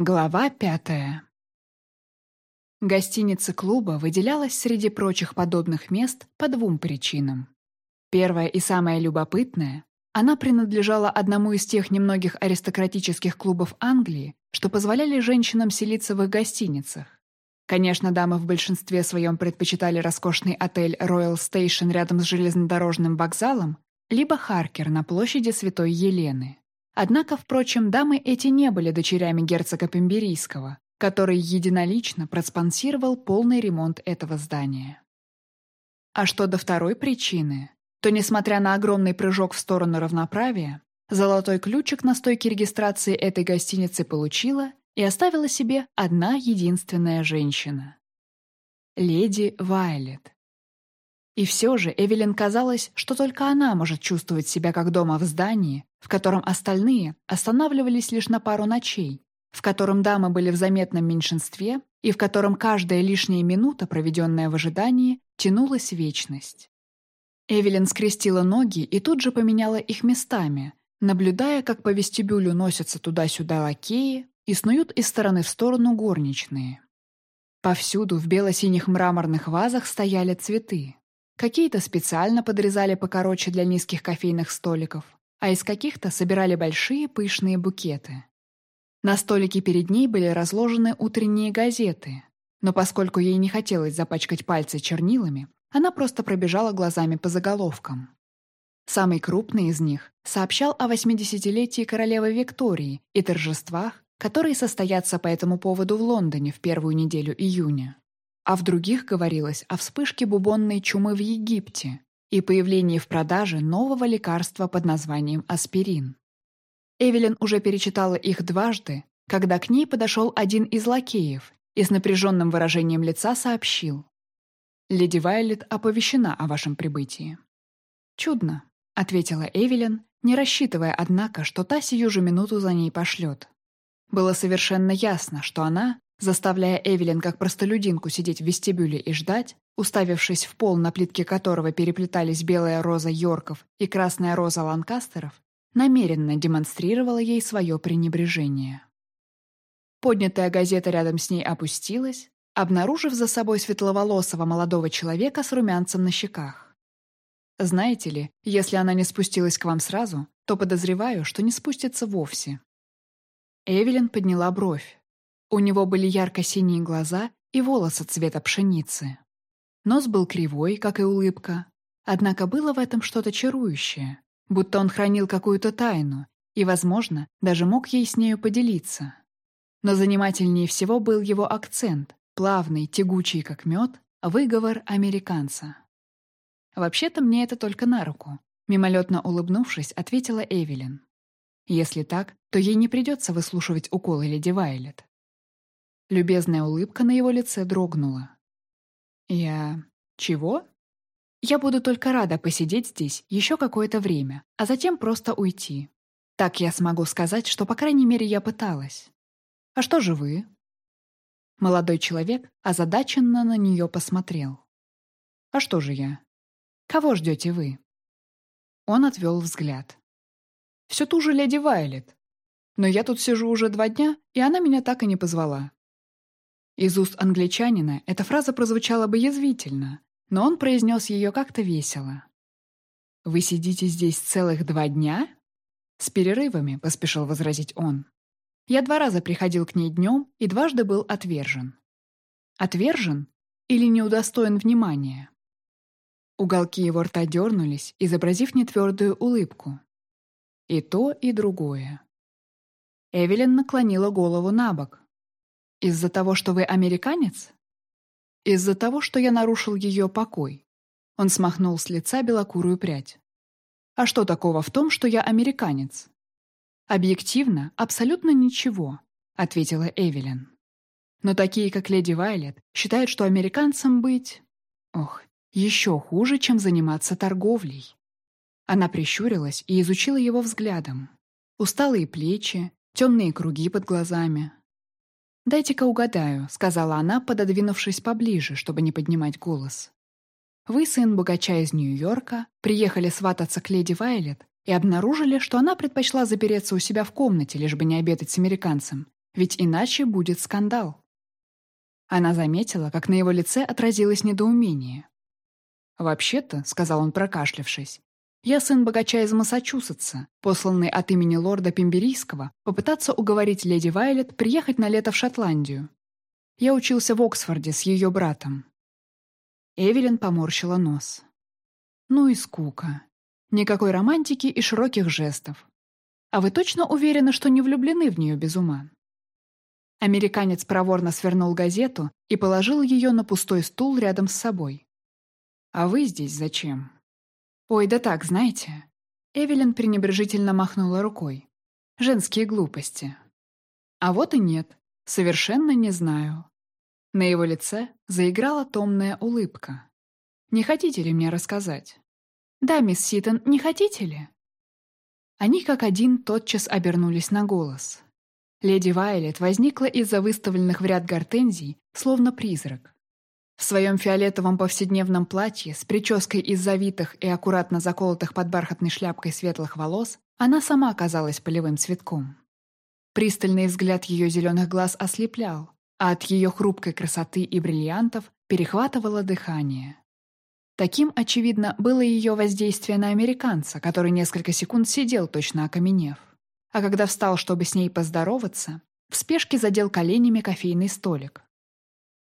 Глава пятая Гостиница клуба выделялась среди прочих подобных мест по двум причинам. Первая и самая любопытная — она принадлежала одному из тех немногих аристократических клубов Англии, что позволяли женщинам селиться в их гостиницах. Конечно, дамы в большинстве своем предпочитали роскошный отель Royal Station рядом с железнодорожным вокзалом, либо Харкер на площади Святой Елены. Однако, впрочем, дамы эти не были дочерями герцога Пемберийского, который единолично проспонсировал полный ремонт этого здания. А что до второй причины, то, несмотря на огромный прыжок в сторону равноправия, золотой ключик на стойке регистрации этой гостиницы получила и оставила себе одна единственная женщина. Леди Вайлет. И все же Эвелин казалось, что только она может чувствовать себя как дома в здании, в котором остальные останавливались лишь на пару ночей, в котором дамы были в заметном меньшинстве и в котором каждая лишняя минута, проведенная в ожидании, тянулась вечность. Эвелин скрестила ноги и тут же поменяла их местами, наблюдая, как по вестибюлю носятся туда-сюда лакеи и снуют из стороны в сторону горничные. Повсюду в бело-синих мраморных вазах стояли цветы. Какие-то специально подрезали покороче для низких кофейных столиков, а из каких-то собирали большие пышные букеты. На столике перед ней были разложены утренние газеты, но поскольку ей не хотелось запачкать пальцы чернилами, она просто пробежала глазами по заголовкам. Самый крупный из них сообщал о 80-летии королевы Виктории и торжествах, которые состоятся по этому поводу в Лондоне в первую неделю июня а в других говорилось о вспышке бубонной чумы в Египте и появлении в продаже нового лекарства под названием аспирин. Эвелин уже перечитала их дважды, когда к ней подошел один из лакеев и с напряженным выражением лица сообщил. «Леди Вайлет оповещена о вашем прибытии». «Чудно», — ответила Эвелин, не рассчитывая, однако, что та сию же минуту за ней пошлет. Было совершенно ясно, что она заставляя Эвелин как простолюдинку сидеть в вестибюле и ждать, уставившись в пол, на плитке которого переплетались белая роза Йорков и красная роза Ланкастеров, намеренно демонстрировала ей свое пренебрежение. Поднятая газета рядом с ней опустилась, обнаружив за собой светловолосого молодого человека с румянцем на щеках. Знаете ли, если она не спустилась к вам сразу, то подозреваю, что не спустится вовсе. Эвелин подняла бровь, у него были ярко-синие глаза и волосы цвета пшеницы. Нос был кривой, как и улыбка. Однако было в этом что-то чарующее, будто он хранил какую-то тайну и, возможно, даже мог ей с нею поделиться. Но занимательнее всего был его акцент, плавный, тягучий, как мед, выговор американца. «Вообще-то мне это только на руку», — мимолетно улыбнувшись, ответила Эвелин. Если так, то ей не придется выслушивать уколы леди Вайлет. Любезная улыбка на его лице дрогнула. «Я... чего?» «Я буду только рада посидеть здесь еще какое-то время, а затем просто уйти. Так я смогу сказать, что, по крайней мере, я пыталась. А что же вы?» Молодой человек озадаченно на нее посмотрел. «А что же я? Кого ждете вы?» Он отвел взгляд. «Все ту же леди Вайлет. Но я тут сижу уже два дня, и она меня так и не позвала. Из уст англичанина эта фраза прозвучала бы язвительно, но он произнес ее как-то весело. «Вы сидите здесь целых два дня?» «С перерывами», — поспешил возразить он. «Я два раза приходил к ней днем и дважды был отвержен». «Отвержен или не удостоен внимания?» Уголки его рта дернулись, изобразив нетвердую улыбку. И то, и другое. Эвелин наклонила голову на бок, из-за того, что вы американец? Из-за того, что я нарушил ее покой. Он смахнул с лица белокурую прядь. А что такого в том, что я американец? Объективно, абсолютно ничего, ответила Эвелин. Но такие, как леди Вайлет, считают, что американцам быть... Ох, еще хуже, чем заниматься торговлей. Она прищурилась и изучила его взглядом. Усталые плечи, темные круги под глазами, «Дайте-ка угадаю», — сказала она, пододвинувшись поближе, чтобы не поднимать голос. «Вы сын богача из Нью-Йорка, приехали свататься к леди Вайлет и обнаружили, что она предпочла запереться у себя в комнате, лишь бы не обедать с американцем, ведь иначе будет скандал. Она заметила, как на его лице отразилось недоумение. «Вообще-то», — сказал он, прокашлявшись, «я сын богача из Массачусетса, посланный от имени лорда Пемберийского попытаться уговорить леди Вайлет приехать на лето в Шотландию. Я учился в Оксфорде с ее братом». Эвелин поморщила нос. «Ну и скука. Никакой романтики и широких жестов. А вы точно уверены, что не влюблены в нее без ума?» Американец проворно свернул газету и положил ее на пустой стул рядом с собой. «А вы здесь зачем?» «Ой, да так, знаете». Эвелин пренебрежительно махнула рукой. «Женские глупости». «А вот и нет. Совершенно не знаю». На его лице заиграла томная улыбка. «Не хотите ли мне рассказать?» «Да, мисс Ситон, не хотите ли?» Они как один тотчас обернулись на голос. Леди Вайлет возникла из-за выставленных в ряд гортензий, словно призрак. В своем фиолетовом повседневном платье с прической из завитых и аккуратно заколотых под бархатной шляпкой светлых волос она сама оказалась полевым цветком. Пристальный взгляд ее зеленых глаз ослеплял, а от ее хрупкой красоты и бриллиантов перехватывало дыхание. Таким, очевидно, было ее воздействие на американца, который несколько секунд сидел, точно окаменев. А когда встал, чтобы с ней поздороваться, в спешке задел коленями кофейный столик.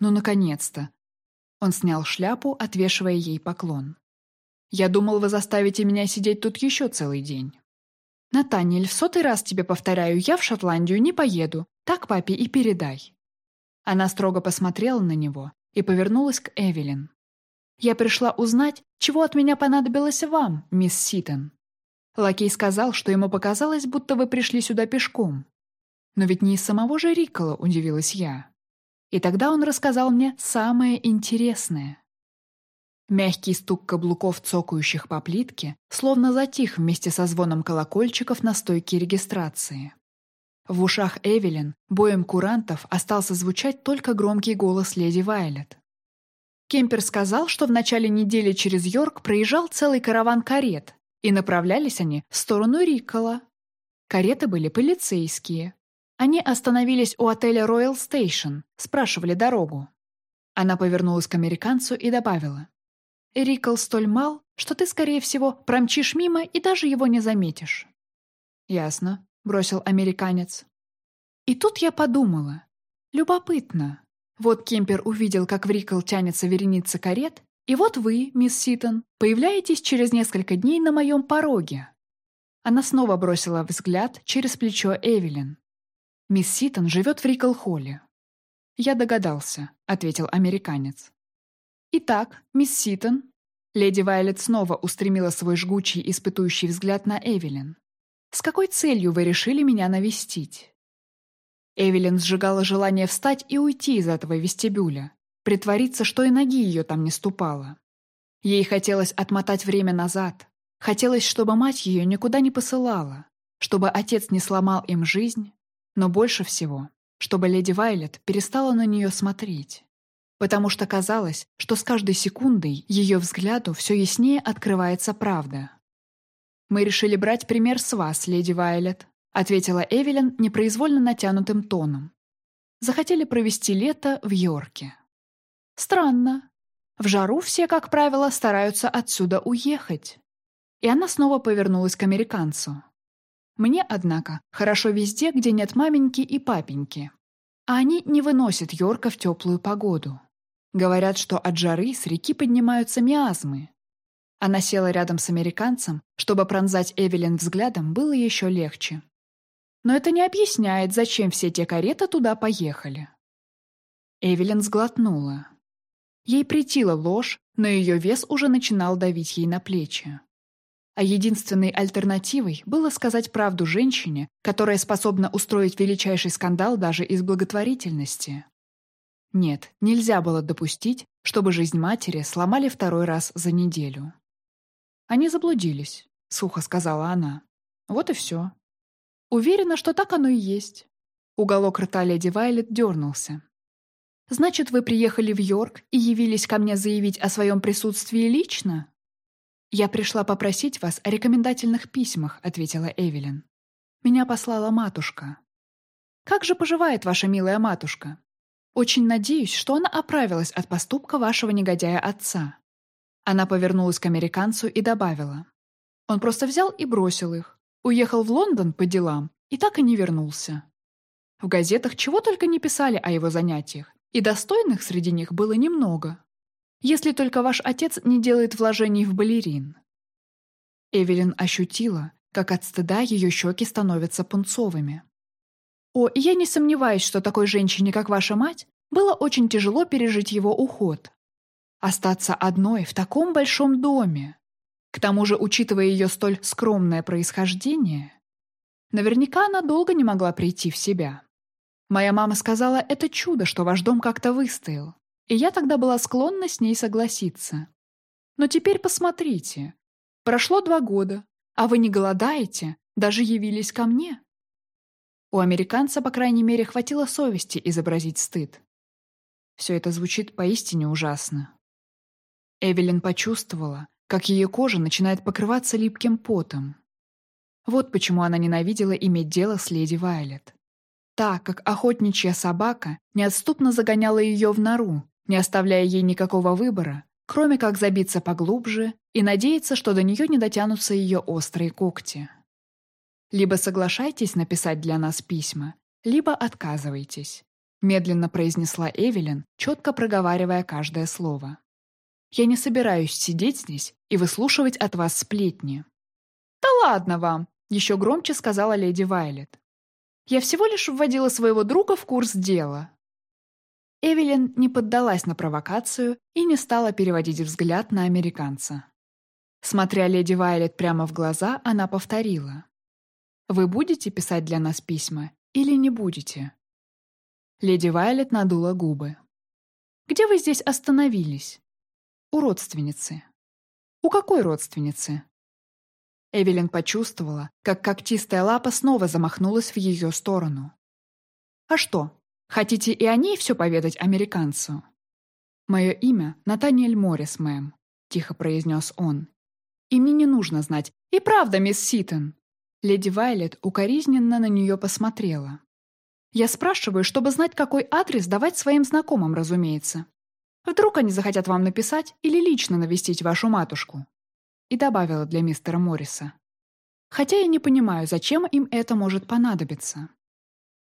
«Ну, наконец-то!» Он снял шляпу, отвешивая ей поклон. «Я думал, вы заставите меня сидеть тут еще целый день». «Натаниэль, в сотый раз тебе повторяю, я в Шотландию не поеду. Так папе и передай». Она строго посмотрела на него и повернулась к Эвелин. Я пришла узнать, чего от меня понадобилось вам, мисс Ситон. Лакей сказал, что ему показалось, будто вы пришли сюда пешком. Но ведь не из самого же Рикола, удивилась я. И тогда он рассказал мне самое интересное. Мягкий стук каблуков, цокающих по плитке, словно затих вместе со звоном колокольчиков на стойке регистрации. В ушах Эвелин боем курантов остался звучать только громкий голос леди Вайлет. Кемпер сказал, что в начале недели через Йорк проезжал целый караван карет, и направлялись они в сторону Рикола. Кареты были полицейские. Они остановились у отеля Royal Station, спрашивали дорогу. Она повернулась к американцу и добавила. «Рикол столь мал, что ты, скорее всего, промчишь мимо и даже его не заметишь». «Ясно», — бросил американец. И тут я подумала. Любопытно. Вот Кемпер увидел, как в Рикл тянется вереница карет, и вот вы, мисс Ситон, появляетесь через несколько дней на моем пороге. Она снова бросила взгляд через плечо Эвелин. Мисс Ситон живет в Рикл-холле. «Я догадался», — ответил американец. «Итак, мисс Ситон...» Леди Вайлет снова устремила свой жгучий, испытующий взгляд на Эвелин. «С какой целью вы решили меня навестить?» Эвелин сжигала желание встать и уйти из этого вестибюля, притвориться, что и ноги ее там не ступала. Ей хотелось отмотать время назад, хотелось, чтобы мать ее никуда не посылала, чтобы отец не сломал им жизнь, но больше всего, чтобы леди Вайлет перестала на нее смотреть. Потому что казалось, что с каждой секундой ее взгляду все яснее открывается правда. «Мы решили брать пример с вас, леди Вайлет», — ответила Эвелин непроизвольно натянутым тоном. «Захотели провести лето в Йорке». «Странно. В жару все, как правило, стараются отсюда уехать». И она снова повернулась к американцу. «Мне, однако, хорошо везде, где нет маменьки и папеньки. А они не выносят Йорка в теплую погоду. Говорят, что от жары с реки поднимаются миазмы. Она села рядом с американцем, чтобы пронзать Эвелин взглядом было еще легче. Но это не объясняет, зачем все те кареты туда поехали. Эвелин сглотнула. Ей притила ложь, но ее вес уже начинал давить ей на плечи. А единственной альтернативой было сказать правду женщине, которая способна устроить величайший скандал даже из благотворительности. Нет, нельзя было допустить, чтобы жизнь матери сломали второй раз за неделю. «Они заблудились», — сухо сказала она. «Вот и все. Уверена, что так оно и есть. Уголок рта леди Вайлет дернулся. «Значит, вы приехали в Йорк и явились ко мне заявить о своем присутствии лично?» «Я пришла попросить вас о рекомендательных письмах», — ответила Эвелин. «Меня послала матушка». Как же поживает ваша милая матушка? Очень надеюсь, что она оправилась от поступка вашего негодяя отца». Она повернулась к американцу и добавила. Он просто взял и бросил их. Уехал в Лондон по делам и так и не вернулся. В газетах чего только не писали о его занятиях, и достойных среди них было немного. Если только ваш отец не делает вложений в балерин. Эвелин ощутила, как от стыда ее щеки становятся пунцовыми. О, я не сомневаюсь, что такой женщине, как ваша мать, было очень тяжело пережить его уход. Остаться одной в таком большом доме. К тому же, учитывая ее столь скромное происхождение, наверняка она долго не могла прийти в себя. Моя мама сказала, это чудо, что ваш дом как-то выстоял, и я тогда была склонна с ней согласиться. Но теперь посмотрите. Прошло два года, а вы не голодаете, даже явились ко мне. У американца, по крайней мере, хватило совести изобразить стыд. Все это звучит поистине ужасно. Эвелин почувствовала, как ее кожа начинает покрываться липким потом. Вот почему она ненавидела иметь дело с леди Вайлет. Так, как охотничья собака неотступно загоняла ее в нору, не оставляя ей никакого выбора, кроме как забиться поглубже и надеяться, что до нее не дотянутся ее острые когти. Либо соглашайтесь написать для нас письма, либо отказывайтесь», медленно произнесла Эвелин, четко проговаривая каждое слово. «Я не собираюсь сидеть здесь и выслушивать от вас сплетни». «Да ладно вам!» — еще громче сказала леди Вайлет. «Я всего лишь вводила своего друга в курс дела». Эвелин не поддалась на провокацию и не стала переводить взгляд на американца. Смотря леди Вайлет прямо в глаза, она повторила. Вы будете писать для нас письма или не будете?» Леди Вайлет надула губы. «Где вы здесь остановились?» «У родственницы». «У какой родственницы?» Эвелин почувствовала, как когтистая лапа снова замахнулась в ее сторону. «А что, хотите и о ней все поведать американцу?» «Мое имя Натаниэль Моррис, мэм», — тихо произнес он. «И мне не нужно знать. И правда, мисс Ситон!» Леди Вайлет укоризненно на нее посмотрела. «Я спрашиваю, чтобы знать, какой адрес давать своим знакомым, разумеется. Вдруг они захотят вам написать или лично навестить вашу матушку?» И добавила для мистера Морриса. «Хотя я не понимаю, зачем им это может понадобиться».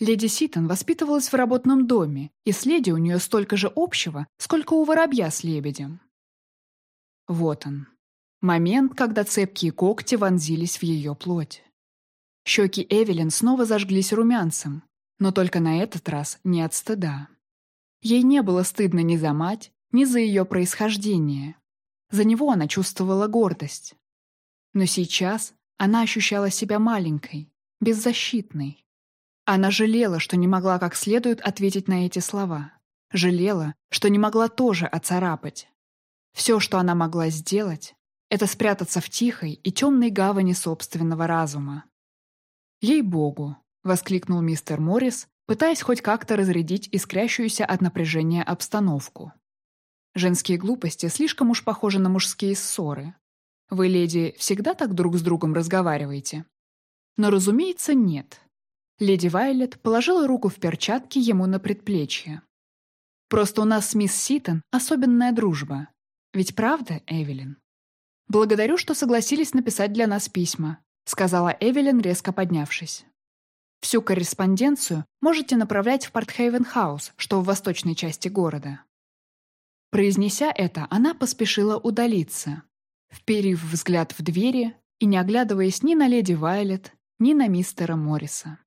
Леди Ситон воспитывалась в работном доме, и с леди у нее столько же общего, сколько у воробья с лебедем. Вот он. Момент, когда цепкие когти вонзились в ее плоть. Щеки Эвелин снова зажглись румянцем, но только на этот раз не от стыда. Ей не было стыдно ни за мать, ни за ее происхождение. За него она чувствовала гордость. Но сейчас она ощущала себя маленькой, беззащитной. Она жалела, что не могла как следует ответить на эти слова. Жалела, что не могла тоже оцарапать. Все, что она могла сделать, это спрятаться в тихой и темной гавани собственного разума. «Ей-богу!» — воскликнул мистер Моррис, пытаясь хоть как-то разрядить искрящуюся от напряжения обстановку. Женские глупости слишком уж похожи на мужские ссоры. Вы, леди, всегда так друг с другом разговариваете? Но, разумеется, нет. Леди Вайлет положила руку в перчатки ему на предплечье. Просто у нас с мисс Ситон особенная дружба. Ведь правда, Эвелин? Благодарю, что согласились написать для нас письма. — сказала Эвелин, резко поднявшись. «Всю корреспонденцию можете направлять в Портхейвен-хаус, что в восточной части города». Произнеся это, она поспешила удалиться, вперив взгляд в двери и не оглядываясь ни на леди Вайлет, ни на мистера Морриса.